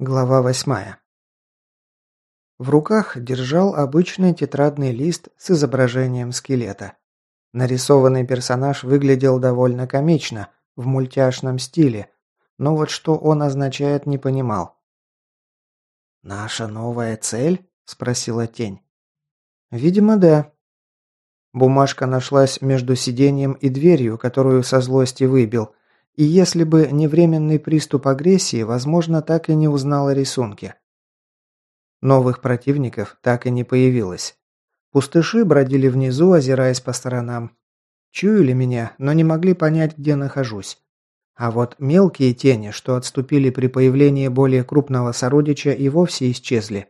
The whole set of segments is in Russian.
Глава восьмая. В руках держал обычный тетрадный лист с изображением скелета. Нарисованный персонаж выглядел довольно комично, в мультяшном стиле, но вот что он означает, не понимал. «Наша новая цель?» – спросила тень. «Видимо, да». Бумажка нашлась между сиденьем и дверью, которую со злости выбил, и если бы не временный приступ агрессии, возможно, так и не узнал о рисунке. Новых противников так и не появилось. Пустыши бродили внизу, озираясь по сторонам. Чуяли меня, но не могли понять, где нахожусь. А вот мелкие тени, что отступили при появлении более крупного сородича, и вовсе исчезли.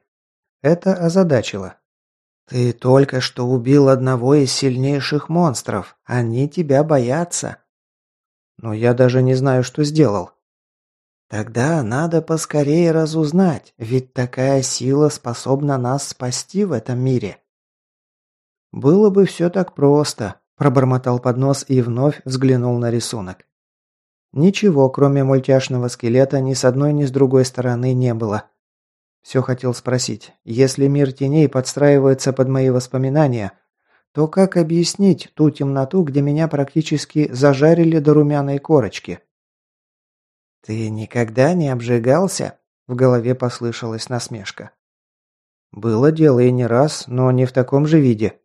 Это озадачило. «Ты только что убил одного из сильнейших монстров. Они тебя боятся», но я даже не знаю, что сделал. Тогда надо поскорее разузнать, ведь такая сила способна нас спасти в этом мире. Было бы все так просто, пробормотал под нос и вновь взглянул на рисунок. Ничего, кроме мультяшного скелета, ни с одной, ни с другой стороны не было. Все хотел спросить, если мир теней подстраивается под мои воспоминания, то как объяснить ту темноту, где меня практически зажарили до румяной корочки? «Ты никогда не обжигался?» – в голове послышалась насмешка. «Было дело и не раз, но не в таком же виде».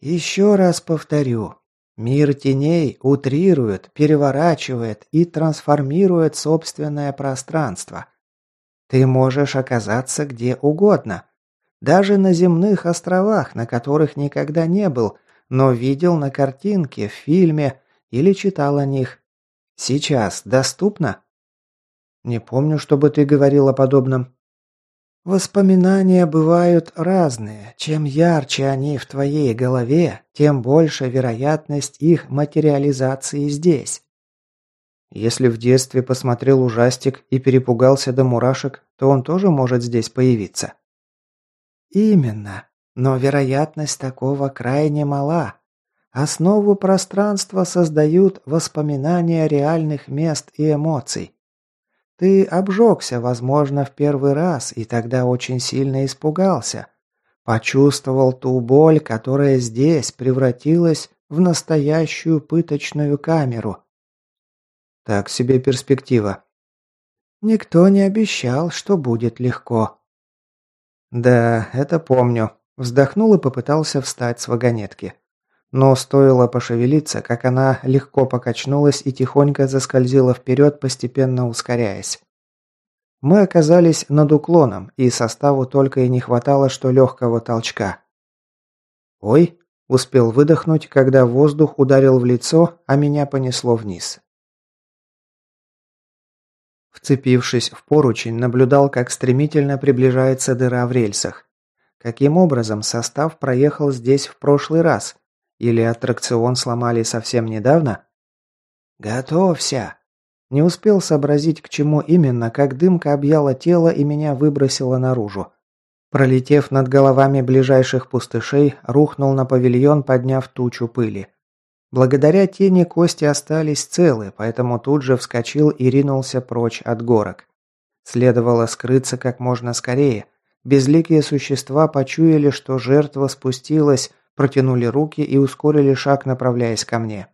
«Еще раз повторю. Мир теней утрирует, переворачивает и трансформирует собственное пространство. Ты можешь оказаться где угодно, даже на земных островах, на которых никогда не был, но видел на картинке, в фильме или читал о них. Сейчас доступно? Не помню, чтобы ты говорил о подобном. Воспоминания бывают разные. Чем ярче они в твоей голове, тем больше вероятность их материализации здесь. Если в детстве посмотрел ужастик и перепугался до мурашек, то он тоже может здесь появиться. Именно. Но вероятность такого крайне мала. Основу пространства создают воспоминания реальных мест и эмоций. Ты обжегся, возможно, в первый раз, и тогда очень сильно испугался. Почувствовал ту боль, которая здесь превратилась в настоящую пыточную камеру. Так себе перспектива. Никто не обещал, что будет легко. Да, это помню. Вздохнул и попытался встать с вагонетки. Но стоило пошевелиться, как она легко покачнулась и тихонько заскользила вперед, постепенно ускоряясь. Мы оказались над уклоном, и составу только и не хватало, что легкого толчка. «Ой!» – успел выдохнуть, когда воздух ударил в лицо, а меня понесло вниз. Вцепившись в поручень, наблюдал, как стремительно приближается дыра в рельсах. Каким образом состав проехал здесь в прошлый раз? Или аттракцион сломали совсем недавно? «Готовься!» Не успел сообразить, к чему именно, как дымка объяла тело и меня выбросила наружу. Пролетев над головами ближайших пустышей, рухнул на павильон, подняв тучу пыли. Благодаря тени кости остались целы, поэтому тут же вскочил и ринулся прочь от горок. Следовало скрыться как можно скорее. Безликие существа почуяли, что жертва спустилась, протянули руки и ускорили шаг, направляясь ко мне.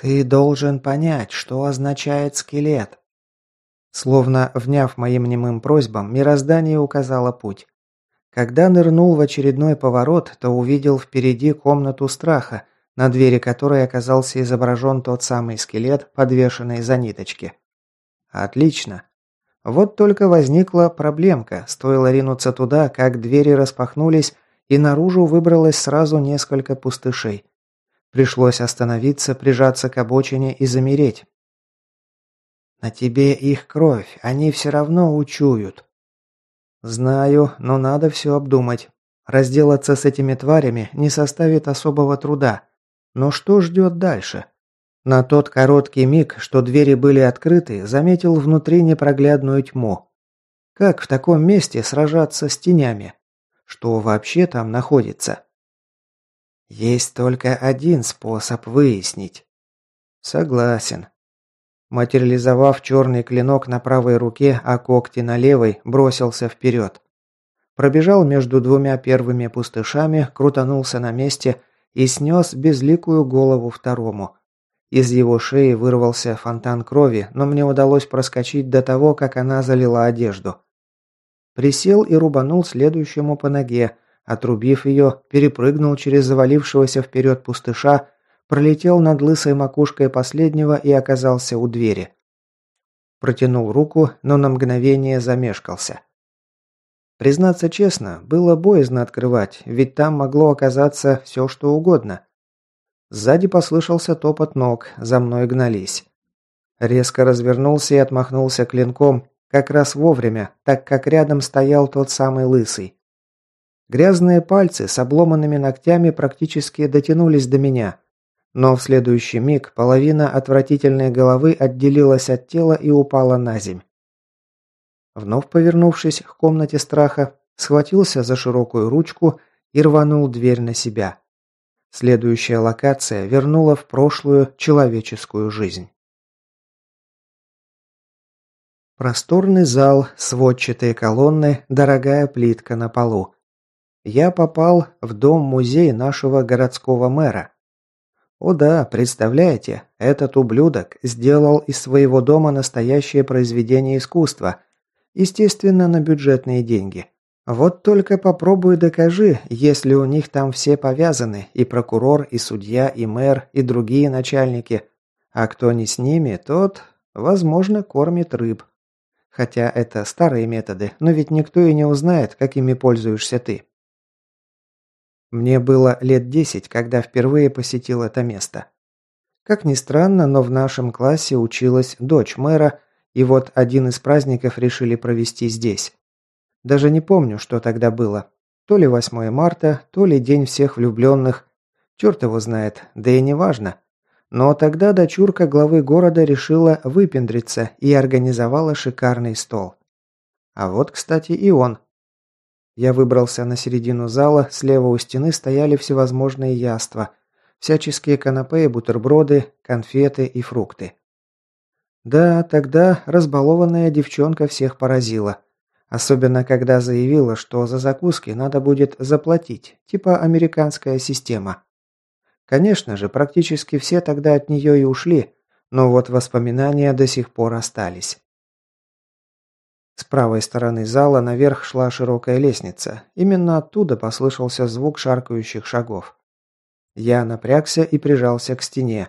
«Ты должен понять, что означает скелет». Словно вняв моим немым просьбам, мироздание указало путь. Когда нырнул в очередной поворот, то увидел впереди комнату страха, на двери которой оказался изображен тот самый скелет, подвешенный за ниточки. Отлично. Вот только возникла проблемка. Стоило ринуться туда, как двери распахнулись, и наружу выбралось сразу несколько пустышей. Пришлось остановиться, прижаться к обочине и замереть. «На тебе их кровь, они все равно учуют». «Знаю, но надо все обдумать. Разделаться с этими тварями не составит особого труда. Но что ждет дальше? На тот короткий миг, что двери были открыты, заметил внутри непроглядную тьму. Как в таком месте сражаться с тенями? Что вообще там находится? Есть только один способ выяснить. Согласен. Материализовав черный клинок на правой руке, а когти на левой, бросился вперед. Пробежал между двумя первыми пустышами, крутанулся на месте и снес безликую голову второму. Из его шеи вырвался фонтан крови, но мне удалось проскочить до того, как она залила одежду. Присел и рубанул следующему по ноге, отрубив ее, перепрыгнул через завалившегося вперед пустыша, пролетел над лысой макушкой последнего и оказался у двери. Протянул руку, но на мгновение замешкался. Признаться честно, было боязно открывать, ведь там могло оказаться все, что угодно. Сзади послышался топот ног, за мной гнались. Резко развернулся и отмахнулся клинком, как раз вовремя, так как рядом стоял тот самый лысый. Грязные пальцы с обломанными ногтями практически дотянулись до меня, но в следующий миг половина отвратительной головы отделилась от тела и упала на земь. Вновь повернувшись к комнате страха, схватился за широкую ручку и рванул дверь на себя. Следующая локация вернула в прошлую человеческую жизнь. Просторный зал, сводчатые колонны, дорогая плитка на полу. Я попал в дом-музей нашего городского мэра. О да, представляете, этот ублюдок сделал из своего дома настоящее произведение искусства, естественно, на бюджетные деньги. Вот только попробуй докажи, если у них там все повязаны, и прокурор, и судья, и мэр, и другие начальники. А кто не с ними, тот, возможно, кормит рыб. Хотя это старые методы, но ведь никто и не узнает, какими пользуешься ты. Мне было лет десять, когда впервые посетил это место. Как ни странно, но в нашем классе училась дочь мэра, и вот один из праздников решили провести здесь. Даже не помню, что тогда было. То ли 8 марта, то ли День всех влюбленных. Черт его знает, да и не важно. Но тогда дочурка главы города решила выпендриться и организовала шикарный стол. А вот, кстати, и он. Я выбрался на середину зала, слева у стены стояли всевозможные яства, всяческие канапе и бутерброды, конфеты и фрукты. Да, тогда разбалованная девчонка всех поразила. Особенно, когда заявила, что за закуски надо будет заплатить, типа американская система. Конечно же, практически все тогда от нее и ушли, но вот воспоминания до сих пор остались. С правой стороны зала наверх шла широкая лестница. Именно оттуда послышался звук шаркающих шагов. Я напрягся и прижался к стене.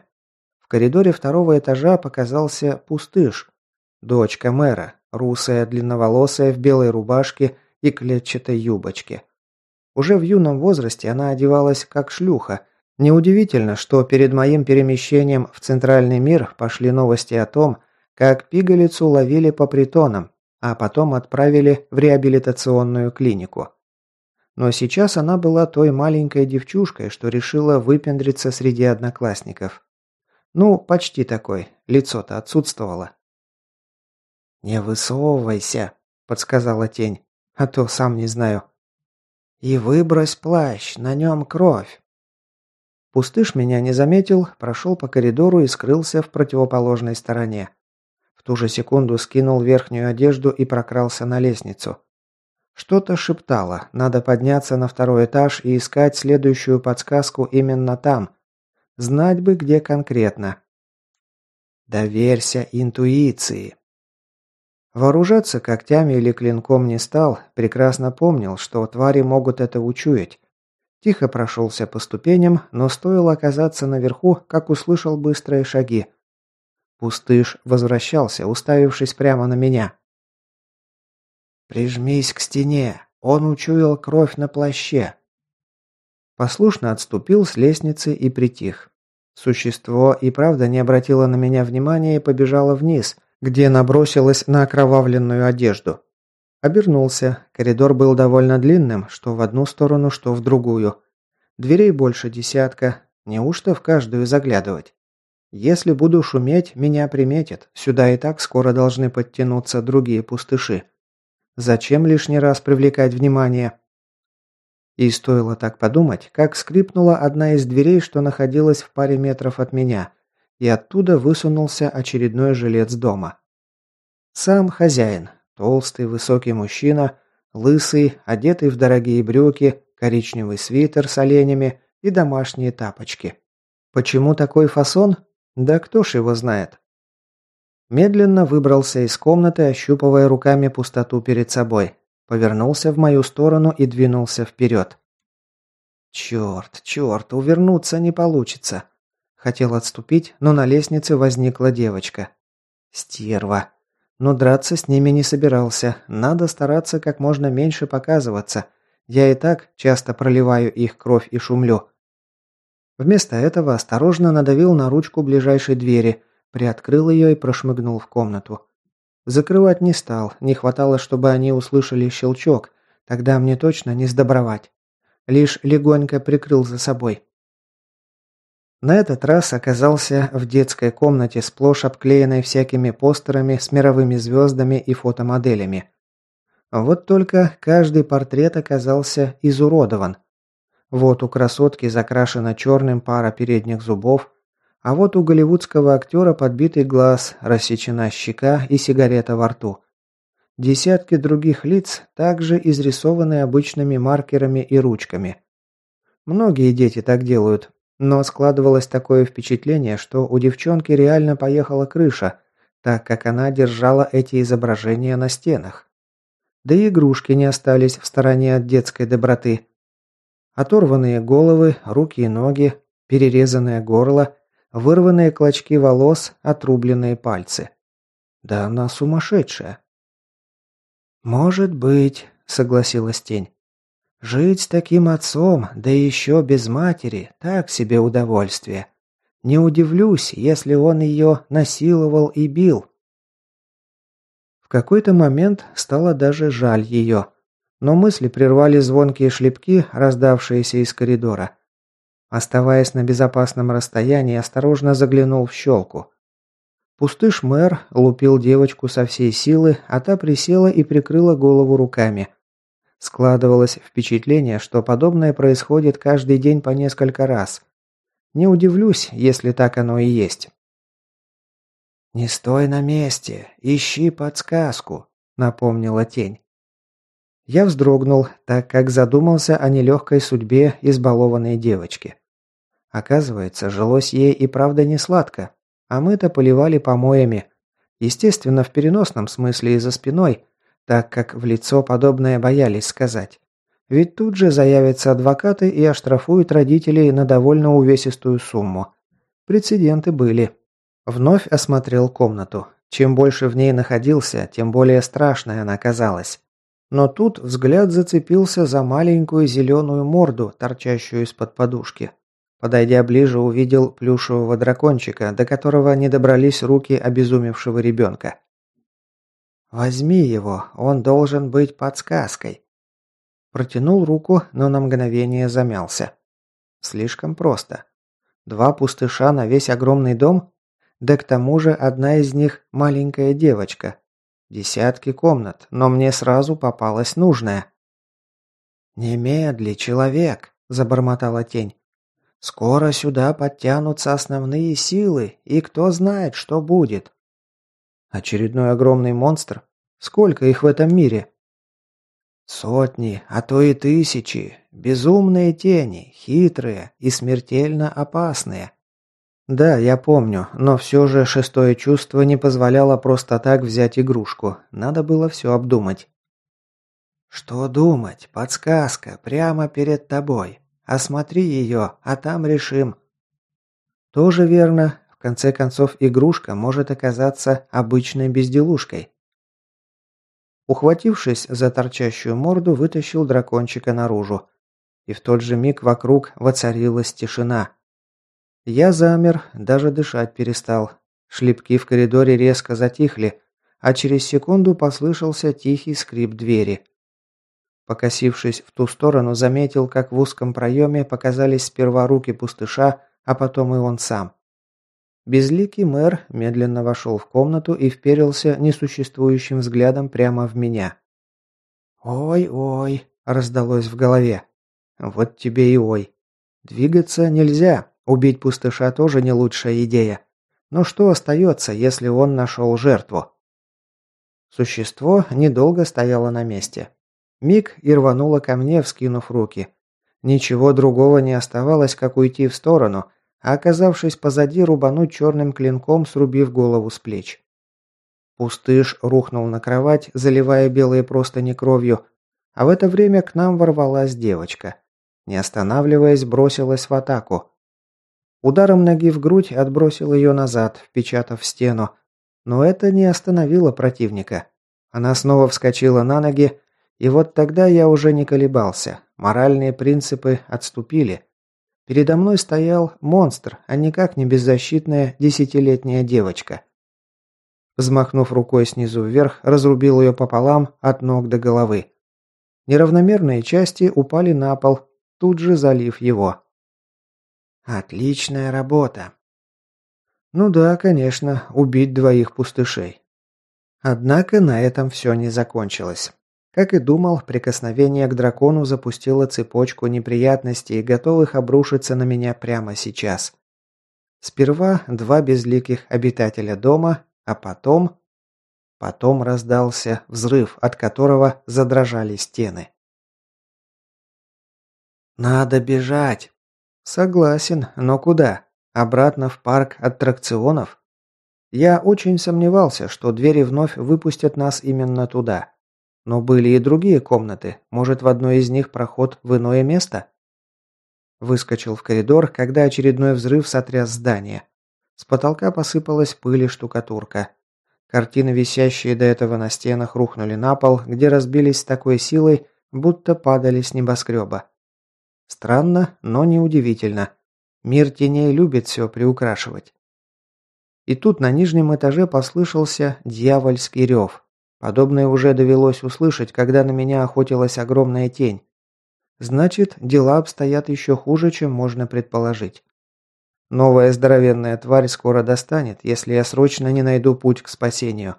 Коридоре второго этажа показался пустыш. Дочка мэра, русая, длинноволосая, в белой рубашке и клетчатой юбочке. Уже в юном возрасте она одевалась как шлюха. Неудивительно, что перед моим перемещением в центральный мир пошли новости о том, как пигалицу ловили по притонам, а потом отправили в реабилитационную клинику. Но сейчас она была той маленькой девчушкой, что решила выпендриться среди одноклассников. Ну, почти такой, лицо-то отсутствовало. «Не высовывайся», – подсказала тень, – «а то сам не знаю». «И выбрось плащ, на нем кровь». Пустыш меня не заметил, прошел по коридору и скрылся в противоположной стороне ту же секунду скинул верхнюю одежду и прокрался на лестницу. Что-то шептало, надо подняться на второй этаж и искать следующую подсказку именно там. Знать бы, где конкретно. Доверься интуиции. Вооружаться когтями или клинком не стал, прекрасно помнил, что твари могут это учуять. Тихо прошелся по ступеням, но стоило оказаться наверху, как услышал быстрые шаги. Пустыш возвращался, уставившись прямо на меня. «Прижмись к стене. Он учуял кровь на плаще». Послушно отступил с лестницы и притих. Существо и правда не обратило на меня внимания и побежало вниз, где набросилось на окровавленную одежду. Обернулся. Коридор был довольно длинным, что в одну сторону, что в другую. Дверей больше десятка. Неужто в каждую заглядывать? Если буду шуметь, меня приметят. Сюда и так скоро должны подтянуться другие пустыши. Зачем лишний раз привлекать внимание? И стоило так подумать, как скрипнула одна из дверей, что находилась в паре метров от меня, и оттуда высунулся очередной жилец дома. Сам хозяин, толстый высокий мужчина, лысый, одетый в дорогие брюки, коричневый свитер с оленями и домашние тапочки. Почему такой фасон? Да кто ж его знает. Медленно выбрался из комнаты, ощупывая руками пустоту перед собой. Повернулся в мою сторону и двинулся вперед. Черт, черт, увернуться не получится. Хотел отступить, но на лестнице возникла девочка. Стерва. Но драться с ними не собирался. Надо стараться как можно меньше показываться. Я и так часто проливаю их кровь и шумлю. Вместо этого осторожно надавил на ручку ближайшей двери, приоткрыл ее и прошмыгнул в комнату. Закрывать не стал, не хватало, чтобы они услышали щелчок, тогда мне точно не сдобровать. Лишь легонько прикрыл за собой. На этот раз оказался в детской комнате, сплошь обклеенной всякими постерами с мировыми звездами и фотомоделями. Вот только каждый портрет оказался изуродован – вот у красотки закрашена черным пара передних зубов, а вот у голливудского актера подбитый глаз, рассечена щека и сигарета во рту. Десятки других лиц также изрисованы обычными маркерами и ручками. Многие дети так делают, но складывалось такое впечатление, что у девчонки реально поехала крыша, так как она держала эти изображения на стенах. Да и игрушки не остались в стороне от детской доброты. Оторванные головы, руки и ноги, перерезанное горло, вырванные клочки волос, отрубленные пальцы. Да она сумасшедшая. «Может быть», — согласилась тень. «Жить с таким отцом, да еще без матери, так себе удовольствие. Не удивлюсь, если он ее насиловал и бил». В какой-то момент стало даже жаль ее. Но мысли прервали звонкие шлепки, раздавшиеся из коридора. Оставаясь на безопасном расстоянии, осторожно заглянул в щелку. Пустыш мэр лупил девочку со всей силы, а та присела и прикрыла голову руками. Складывалось впечатление, что подобное происходит каждый день по несколько раз. Не удивлюсь, если так оно и есть. «Не стой на месте, ищи подсказку», — напомнила тень. Я вздрогнул, так как задумался о нелегкой судьбе избалованной девочки. Оказывается, жилось ей и правда не сладко, а мы-то поливали помоями. Естественно, в переносном смысле и за спиной, так как в лицо подобное боялись сказать. Ведь тут же заявятся адвокаты и оштрафуют родителей на довольно увесистую сумму. Прецеденты были. Вновь осмотрел комнату. Чем больше в ней находился, тем более страшной она казалась. Но тут взгляд зацепился за маленькую зеленую морду, торчащую из-под подушки. Подойдя ближе, увидел плюшевого дракончика, до которого не добрались руки обезумевшего ребенка. «Возьми его, он должен быть подсказкой». Протянул руку, но на мгновение замялся. Слишком просто. Два пустыша на весь огромный дом? Да к тому же одна из них маленькая девочка, Десятки комнат, но мне сразу попалась нужная. «Немедли, человек!» – забормотала тень. «Скоро сюда подтянутся основные силы, и кто знает, что будет». «Очередной огромный монстр? Сколько их в этом мире?» «Сотни, а то и тысячи. Безумные тени, хитрые и смертельно опасные. Да, я помню, но все же шестое чувство не позволяло просто так взять игрушку. Надо было все обдумать. Что думать? Подсказка прямо перед тобой. Осмотри ее, а там решим. Тоже верно. В конце концов, игрушка может оказаться обычной безделушкой. Ухватившись за торчащую морду, вытащил дракончика наружу. И в тот же миг вокруг воцарилась тишина. Я замер, даже дышать перестал. Шлепки в коридоре резко затихли, а через секунду послышался тихий скрип двери. Покосившись в ту сторону, заметил, как в узком проеме показались сперва руки пустыша, а потом и он сам. Безликий мэр медленно вошел в комнату и вперился несуществующим взглядом прямо в меня. «Ой-ой», – раздалось в голове. «Вот тебе и ой. Двигаться нельзя, Убить пустыша тоже не лучшая идея. Но что остается, если он нашел жертву? Существо недолго стояло на месте. Миг и рвануло ко мне, вскинув руки. Ничего другого не оставалось, как уйти в сторону, а оказавшись позади, рубануть черным клинком, срубив голову с плеч. Пустыш рухнул на кровать, заливая белые простыни кровью, а в это время к нам ворвалась девочка. Не останавливаясь, бросилась в атаку. Ударом ноги в грудь отбросил ее назад, впечатав стену. Но это не остановило противника. Она снова вскочила на ноги, и вот тогда я уже не колебался. Моральные принципы отступили. Передо мной стоял монстр, а никак не беззащитная десятилетняя девочка. Взмахнув рукой снизу вверх, разрубил ее пополам от ног до головы. Неравномерные части упали на пол, тут же залив его. Отличная работа. Ну да, конечно, убить двоих пустышей. Однако на этом все не закончилось. Как и думал, прикосновение к дракону запустило цепочку неприятностей, готовых обрушиться на меня прямо сейчас. Сперва два безликих обитателя дома, а потом... Потом раздался взрыв, от которого задрожали стены. «Надо бежать!» «Согласен, но куда? Обратно в парк аттракционов?» Я очень сомневался, что двери вновь выпустят нас именно туда. Но были и другие комнаты. Может, в одной из них проход в иное место? Выскочил в коридор, когда очередной взрыв сотряс здание. С потолка посыпалась пыль и штукатурка. Картины, висящие до этого на стенах, рухнули на пол, где разбились с такой силой, будто падали с небоскреба. Странно, но неудивительно. Мир теней любит все приукрашивать. И тут на нижнем этаже послышался дьявольский рев. Подобное уже довелось услышать, когда на меня охотилась огромная тень. Значит, дела обстоят еще хуже, чем можно предположить. Новая здоровенная тварь скоро достанет, если я срочно не найду путь к спасению.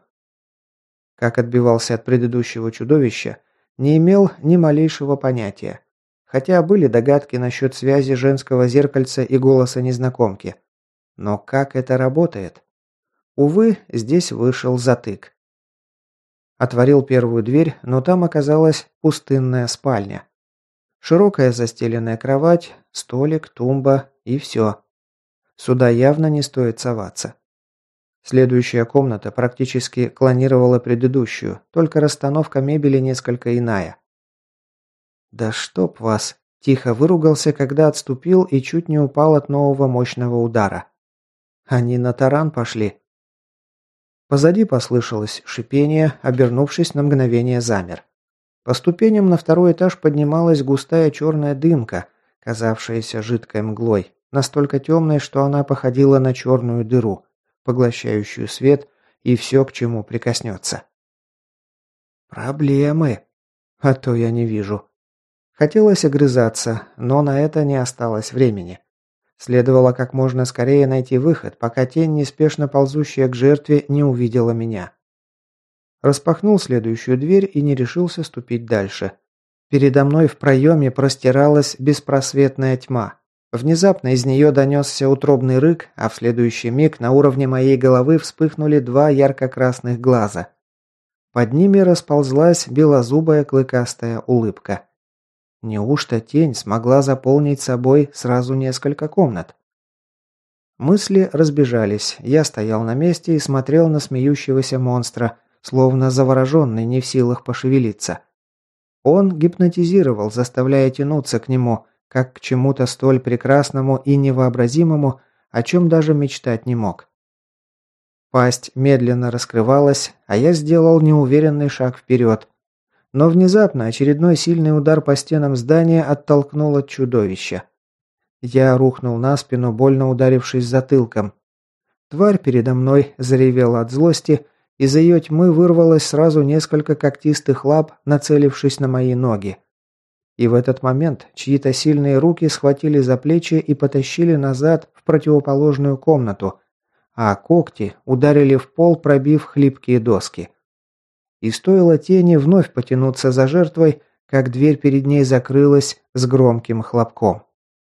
Как отбивался от предыдущего чудовища, не имел ни малейшего понятия. Хотя были догадки насчет связи женского зеркальца и голоса незнакомки. Но как это работает? Увы, здесь вышел затык. Отворил первую дверь, но там оказалась пустынная спальня. Широкая застеленная кровать, столик, тумба и все. Сюда явно не стоит соваться. Следующая комната практически клонировала предыдущую, только расстановка мебели несколько иная. «Да чтоб вас!» – тихо выругался, когда отступил и чуть не упал от нового мощного удара. «Они на таран пошли». Позади послышалось шипение, обернувшись на мгновение замер. По ступеням на второй этаж поднималась густая черная дымка, казавшаяся жидкой мглой, настолько темной, что она походила на черную дыру, поглощающую свет и все, к чему прикоснется. «Проблемы. А то я не вижу. Хотелось огрызаться, но на это не осталось времени. Следовало как можно скорее найти выход, пока тень, неспешно ползущая к жертве, не увидела меня. Распахнул следующую дверь и не решился ступить дальше. Передо мной в проеме простиралась беспросветная тьма. Внезапно из нее донесся утробный рык, а в следующий миг на уровне моей головы вспыхнули два ярко-красных глаза. Под ними расползлась белозубая клыкастая улыбка. Неужто тень смогла заполнить собой сразу несколько комнат? Мысли разбежались. Я стоял на месте и смотрел на смеющегося монстра, словно завороженный, не в силах пошевелиться. Он гипнотизировал, заставляя тянуться к нему, как к чему-то столь прекрасному и невообразимому, о чем даже мечтать не мог. Пасть медленно раскрывалась, а я сделал неуверенный шаг вперед, но внезапно очередной сильный удар по стенам здания оттолкнул от чудовища. Я рухнул на спину, больно ударившись затылком. Тварь передо мной заревела от злости, из ее тьмы вырвалось сразу несколько когтистых лап, нацелившись на мои ноги. И в этот момент чьи-то сильные руки схватили за плечи и потащили назад в противоположную комнату, а когти ударили в пол, пробив хлипкие доски. И стоило тени вновь потянуться за жертвой, как дверь перед ней закрылась с громким хлопком.